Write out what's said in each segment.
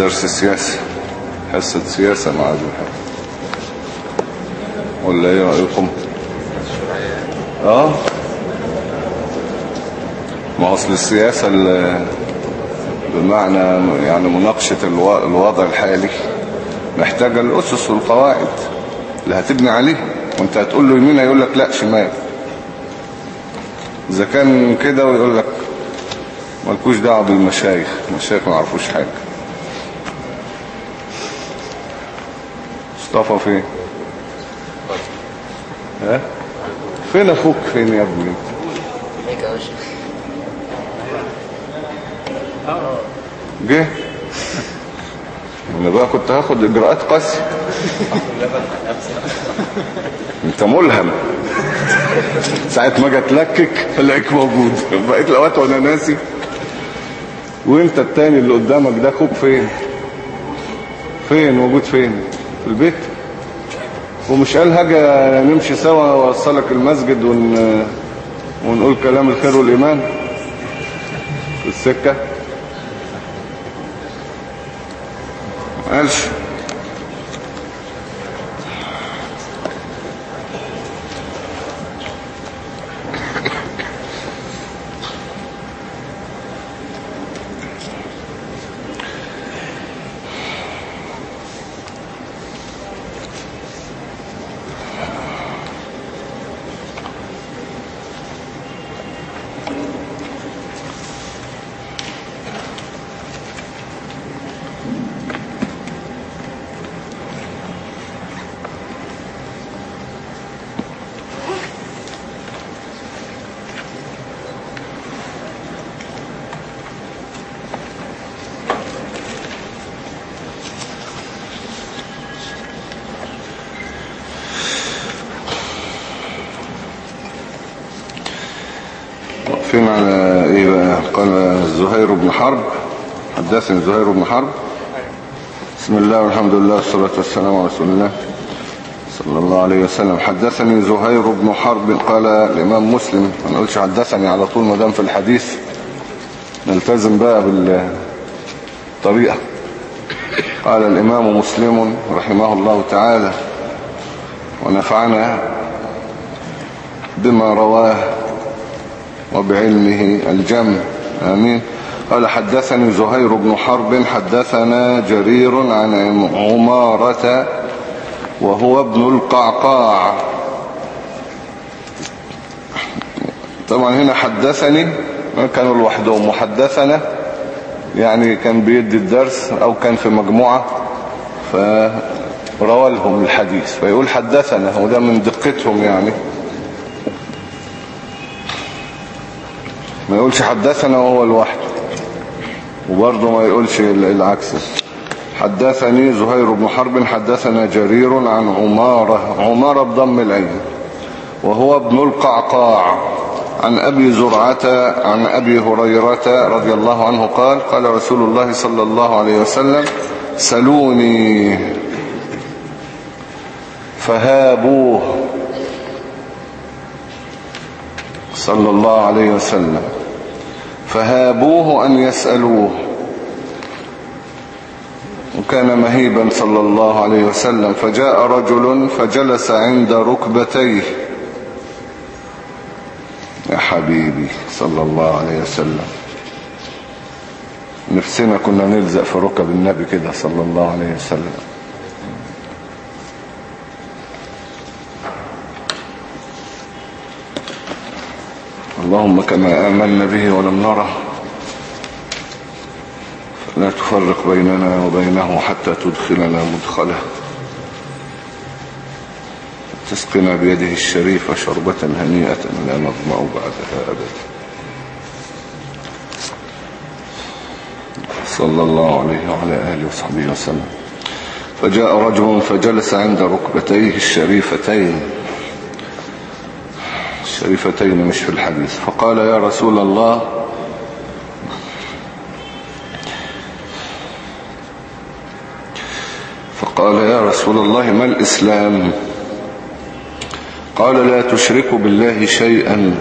درس سياسة حصة سياسة مع عبد الحق. ولا إيه رأيكم؟ آه. ما أصل السياسة ال- بمعنى يعني مناقشة الو- الوضع الحالي. محتاجة الأسس والقواعد. اللي هتبني عليه. وأنت هتقول له يمين يقول لك لا شمال. إذا كان كده ويقول لك مالكوش دعوة بالمشايخ. المشايخ ما عرفوش حاجة. مصطفى فين؟ ها؟ فين أخوك فين يا ابني؟ جه. أنا بقى كنت هاخد إجراءات قاسية. أنت ملهم. ساعة ما جت لكك الاقيك موجود. بقيت الاوقات وأنا ناسي. وأنت التاني اللي قدامك ده أخوك فين؟ فين؟ موجود فين؟ في البيت. ومش قال حاجة نمشي سوا وأوصلك المسجد ون... ونقول كلام الخير والإيمان في السكة. قالش واقفين على إيه بقى قال زهير بن حرب. حدثني زهير بن حرب. بسم الله والحمد لله والصلاة والسلام على رسول الله صلى الله عليه وسلم. حدثني زهير بن حرب. قال الإمام مسلم ما نقولش حدثني على طول ما دام في الحديث. نلتزم بقى بالطريقة. قال الإمام مسلم رحمه الله تعالى ونفعنا بما رواه وبعلمه الجم آمين. قال حدثني زهير بن حرب حدثنا جرير عن عمارة وهو ابن القعقاع. طبعا هنا حدثني كانوا لوحدهم وحدثنا يعني كان بيدي الدرس أو كان في مجموعة فروى لهم الحديث فيقول حدثنا وده من دقتهم يعني. ما يقولش حدثنا وهو لوحده. وبرضه ما يقولش العكس. حدثني زهير بن حرب حدثنا جرير عن عمارة عمارة بضم العين وهو ابن القعقاع. عن أبي زرعة عن أبي هريرة رضي الله عنه قال قال رسول الله صلى الله عليه وسلم سلوني فهابوه. صلى الله عليه وسلم. فهابوه أن يسألوه. وكان مهيبا صلى الله عليه وسلم. فجاء رجل فجلس عند ركبتيه. يا حبيبي صلى الله عليه وسلم. نفسنا كنا نلزق في ركب النبي كده صلى الله عليه وسلم. اللهم كما آمنا به ولم نره. فلا تفرق بيننا وبينه حتى تدخلنا مدخله. تسقنا بيده الشريفة شربة هنيئة لا نظمأ بعدها أبدا. صلى الله عليه وعلى آله وصحبه وسلم. فجاء رجل فجلس عند ركبتيه الشريفتين. الشريفتين مش في الحديث. فقال يا رسول الله فقال يا رسول الله ما الإسلام؟ قال لا تشرك بالله شيئا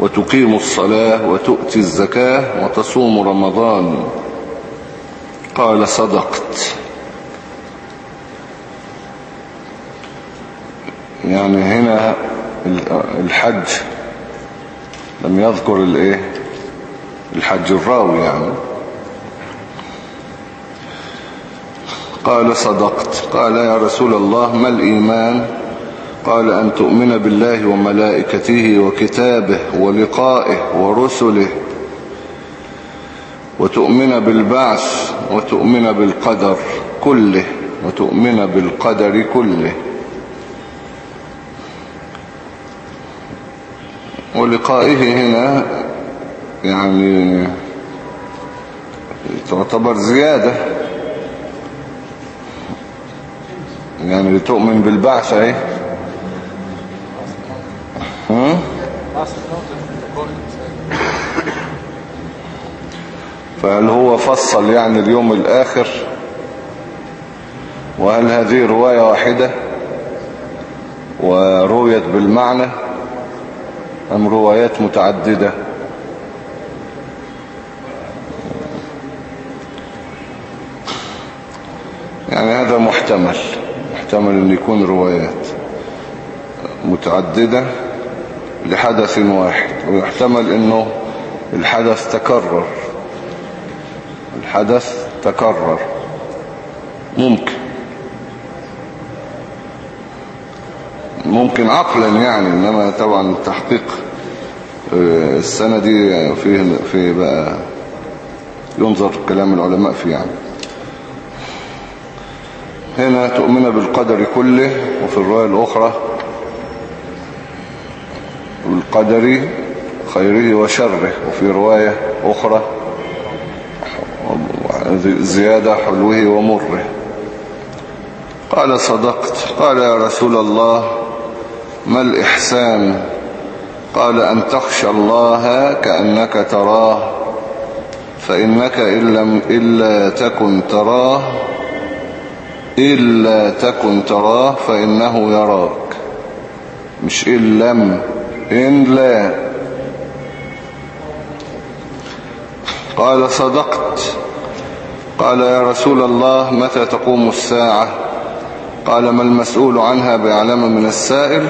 وتقيم الصلاة وتؤتي الزكاة وتصوم رمضان. قال صدقت. يعني هنا الحج لم يذكر الايه؟ الحج الراوي يعني. قال صدقت. قال يا رسول الله ما الإيمان؟ قال أن تؤمن بالله وملائكته وكتابه ولقائه ورسله وتؤمن بالبعث وتؤمن بالقدر كله وتؤمن بالقدر كله. ولقائه هنا يعني تعتبر زيادة. يعني لتؤمن بالبعث ها فهل هو فصل يعني اليوم الآخر؟ وهل هذه رواية واحدة؟ ورويت بالمعنى؟ أم روايات متعددة؟ يعني هذا محتمل محتمل أن يكون روايات متعددة لحدث واحد ويحتمل أنه الحدث تكرر الحدث تكرر. ممكن. ممكن عقلا يعني إنما طبعا تحقيق السنة دي فيه في بقى ينظر كلام العلماء فيه يعني. هنا تؤمن بالقدر كله وفي الرواية الأخرى بالقدر خيره وشره وفي رواية أخرى زيادة حلوة ومره. قال صدقت قال يا رسول الله ما الإحسان قال أن تخشى الله كأنك تراه فإنك إن لم إلا تكن تراه إلا تكن تراه فإنه يراك. مش إن لم إن لا. قال صدقت. قال يا رسول الله متى تقوم الساعة؟ قال ما المسؤول عنها بأعلم من السائل؟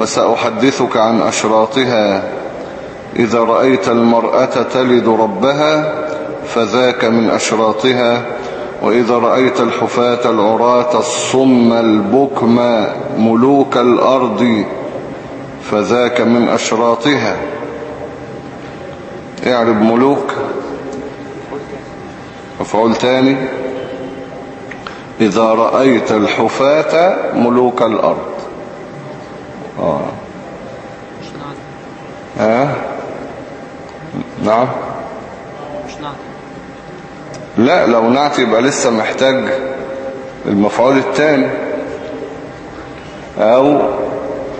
وسأحدثك عن أشراطها. إذا رأيت المرأة تلد ربها فذاك من أشراطها. وإذا رأيت الحفاة العراة الصم البكم ملوك الأرض فذاك من أشراطها. اعرب ملوك. مفعول تاني إذا رأيت الحفاة ملوك الأرض. آه. آه. نعم مش نعم لا لو نعت يبقى لسه محتاج المفعول التاني أو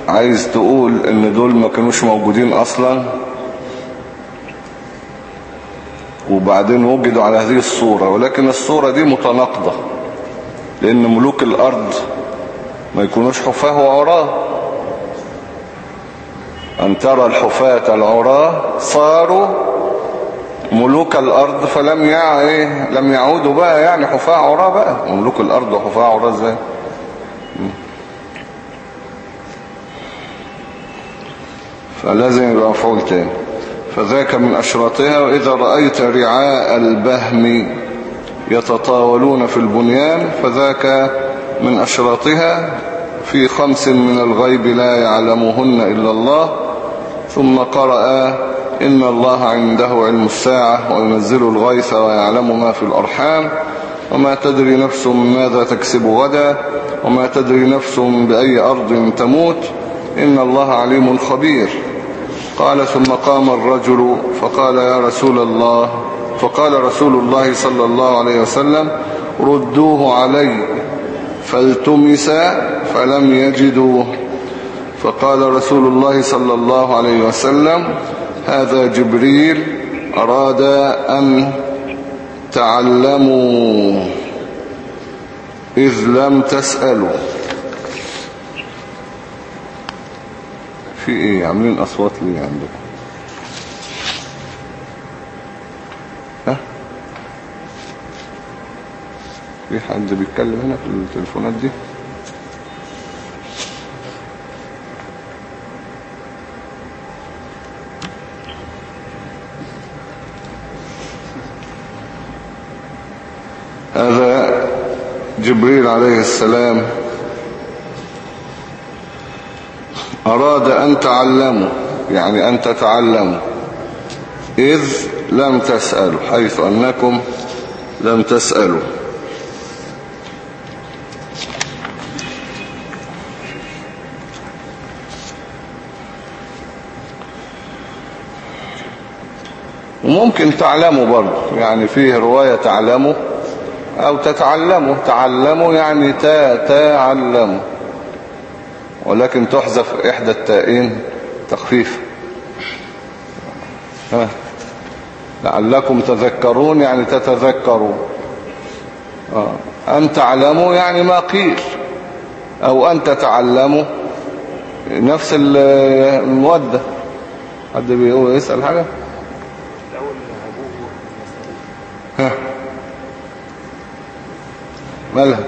عايز تقول إن دول ما كانوش موجودين أصلا وبعدين وجدوا على هذه الصورة ولكن الصورة دي متناقضة لأن ملوك الأرض ما يكونوش حفاة وعراة أن ترى الحفاة العراه صاروا ملوك الأرض فلم يع... إيه؟ لم يعودوا بقى يعني حفاة عراه بقى. ملوك الأرض وحفاة عراه إزاي؟ فلازم يبقى مفعول تاني. فذاك من أشراطها وإذا رأيت رعاء البهم يتطاولون في البنيان فذاك من أشراطها في خمس من الغيب لا يعلمهن إلا الله. ثم قرأ إن الله عنده علم الساعة وينزل الغيث ويعلم ما في الأرحام وما تدري نفس ماذا تكسب غدا وما تدري نفس بأي أرض تموت إن الله عليم خبير. قال ثم قام الرجل فقال يا رسول الله فقال رسول الله صلى الله عليه وسلم ردوه علي فالتمس فلم يجدوه. فقال رسول الله صلى الله عليه وسلم هذا جبريل أراد أن تعلموا إذ لم تسألوا. في إيه؟ عاملين أصوات ليه عندكم؟ ها؟ في حد بيتكلم هنا في التليفونات دي هذا جبريل عليه السلام أراد أن تعلموا يعني أن تتعلموا إذ لم تسألوا حيث أنكم لم تسألوا. وممكن تعلموا برضه يعني فيه رواية تعلموا. أو تتعلموا تعلموا يعني تا تعلموا ولكن تحذف إحدى التائين تخفيف. ها. لعلكم تذكرون يعني تتذكروا. آه. أن تعلموا يعني ما قيل. أو أن تتعلموا. نفس المودة. حد بيقول يسأل حاجة؟ مالها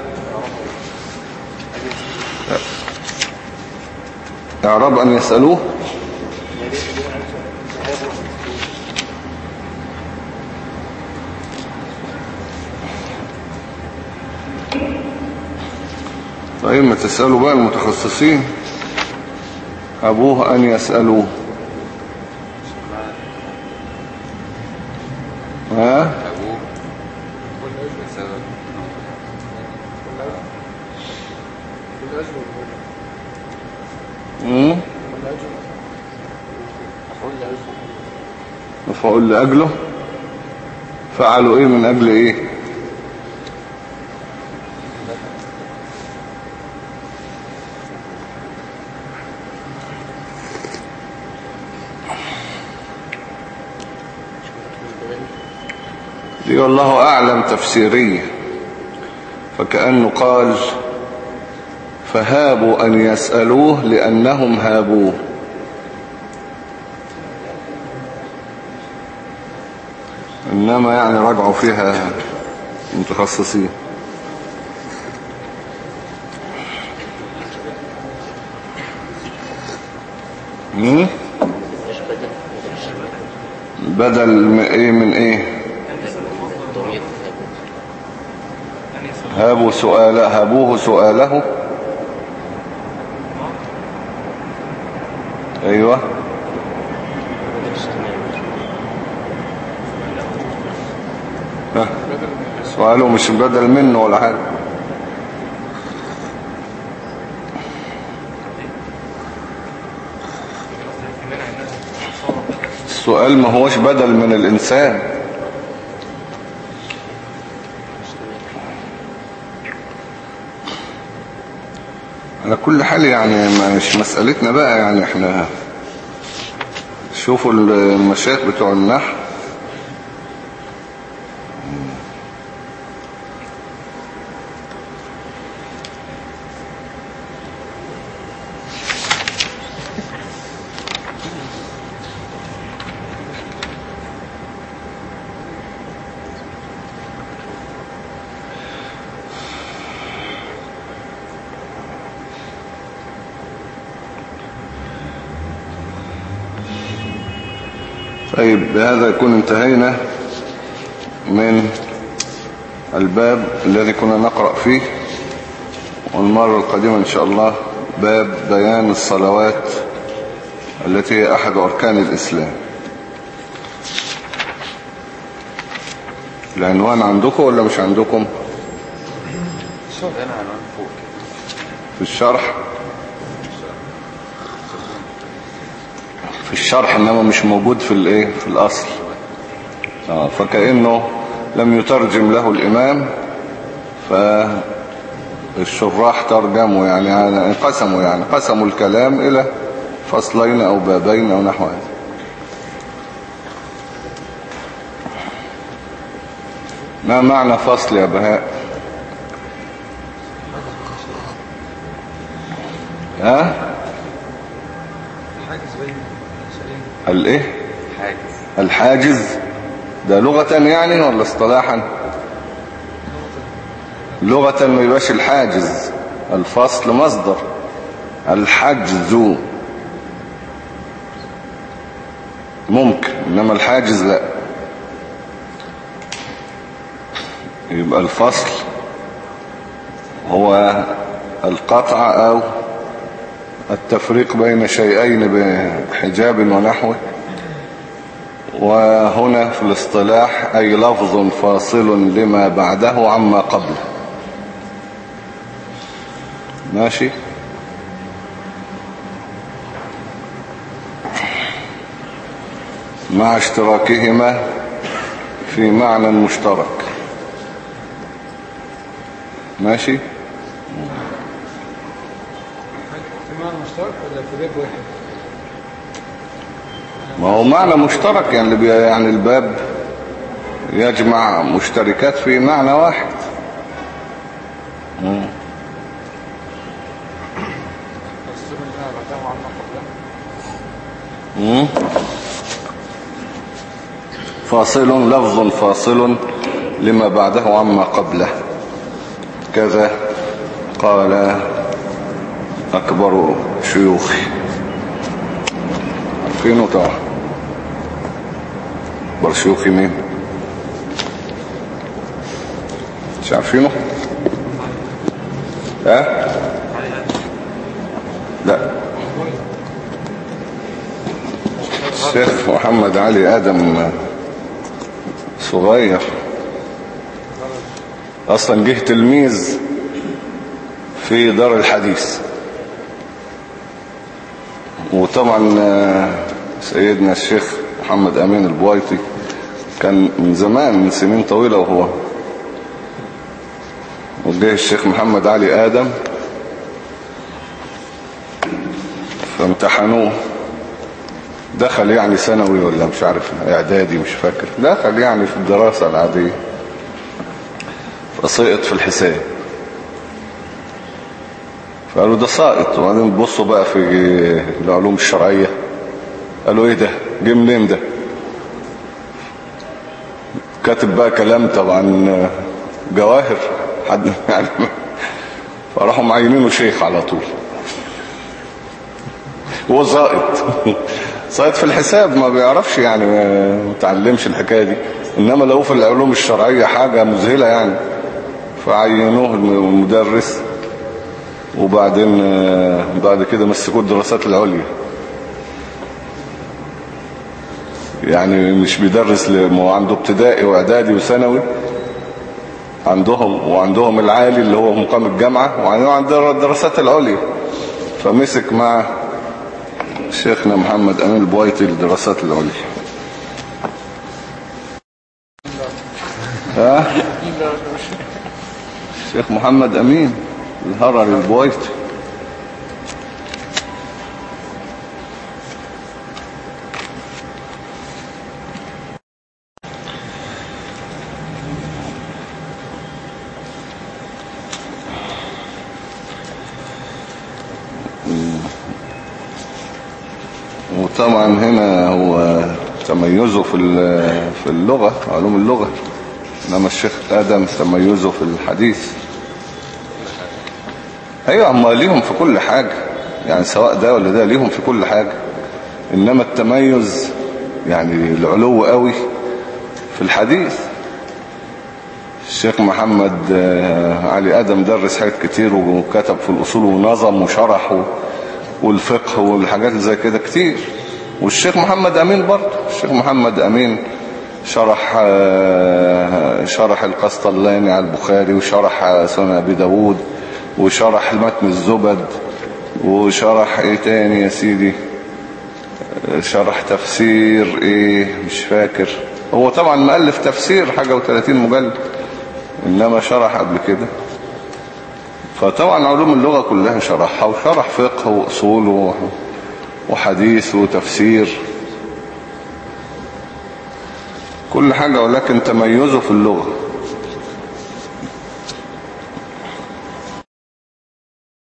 اعراب أن يسألوه؟ طيب ما تسألوا بقى المتخصصين. أبوه أن يسألوه. مفعول لأجله. فعلوا إيه من أجل إيه؟ دي والله أعلم تفسيرية. فكأنه قال فهابوا أن يسألوه لأنهم هابوه. إنما يعني رجعوا فيها متخصصين. مين؟ بدل إيه من إيه؟ هابوا سؤاله هابوه سؤاله أيوه ها سؤاله مش بدل منه ولا حاجة. السؤال ما هوش بدل من الإنسان. على كل حال يعني مش مسألتنا بقى يعني إحنا شوفوا المشايخ بتوع النحو طيب بهذا يكون انتهينا من الباب الذي كنا نقرأ فيه والمرة القادمة إن شاء الله باب بيان الصلوات التي هي أحد أركان الإسلام. العنوان عندكم ولا مش عندكم؟ في الشرح؟ في الشرح إنما مش موجود في الإيه؟ في الأصل. آه فكأنه لم يترجم له الإمام فالشراح ترجموا يعني قسموا يعني قسموا الكلام إلى فصلين أو بابين أو نحو هذا. ما معنى فصل يا بهاء؟ ها؟ الايه الحاجز ده لغة يعني ولا اصطلاحا لغة ما يبقاش الحاجز الفصل مصدر الحجز ممكن إنما الحاجز لا يبقى الفصل هو القطع أو التفريق بين شيئين بحجاب ونحوه. وهنا في الاصطلاح أي لفظ فاصل لما بعده عما قبله ماشي؟ مع اشتراكهما في معنى مشترك. ماشي؟ مشترك ولا في باب واحد؟ ما هو معنى مشترك يعني اللي يعني الباب يجمع مشتركات في معنى واحد. فاصل لفظ فاصل لما بعده عما قبله كذا قال أكبر شيوخي عارفينه طبعا أكبر شيوخي مين؟ مش عارفينه ها؟ لا. الشيخ محمد علي آدم صغير. أصلا جه تلميذ في دار الحديث. وطبعا آه، سيدنا الشيخ محمد أمين البويطي كان من زمان من سنين طويلة وهو وجه الشيخ محمد علي آدم. فامتحنوه. دخل يعني ثانوي ولا مش عارف إعدادي مش فاكر. دخل يعني في الدراسة العادية. فسقط في الحساب. فقالوا ده ساقط. وبعدين بصوا بقى في العلوم الشرعية. قالوا إيه ده؟ جه منين ده؟ كاتب بقى كلام طبعا جواهر. حد يعني فراحوا معينينه شيخ على طول. هو ساقط. ساقط في الحساب ما بيعرفش يعني ما متعلمش الحكاية دي. إنما لو في العلوم الشرعية حاجة مذهلة يعني فعينوه المدرس. وبعدين آه، بعد كده مسكوه الدراسات العليا. يعني مش بيدرس ما عنده ابتدائي واعدادي وثانوي عندهم وعندهم العالي اللي هو مقام الجامعة وعندهم الدراسات العليا. فمسك مع شيخنا محمد أمين البويطي للدراسات العليا. ها؟ الشيخ محمد أمين. الهرر البويطي وطبعا هنا هو تميزه في في اللغة علوم اللغة. إنما الشيخ آدم تميزه في الحديث. أيوه هم ليهم في كل حاجة. يعني سواء ده ولا ده ليهم في كل حاجة. إنما التميز يعني العلو قوي في الحديث. الشيخ محمد آه، علي آدم درس حاجات كتير وكتب في الأصول ونظم وشرح والفقه والحاجات زي كده كتير. والشيخ محمد أمين برضه. الشيخ محمد أمين شرح آه، شرح القسطلاني على البخاري وشرح سنن أبي داود. وشرح متن الزبد وشرح إيه تاني يا سيدي؟ شرح تفسير إيه؟ مش فاكر. هو طبعا مؤلف تفسير حاجة وثلاثين مجلد إنما شرح قبل كده. فطبعا علوم اللغة كلها شرحها وشرح فقه وأصول و- وحديث وتفسير. كل حاجة ولكن تميزه في اللغة.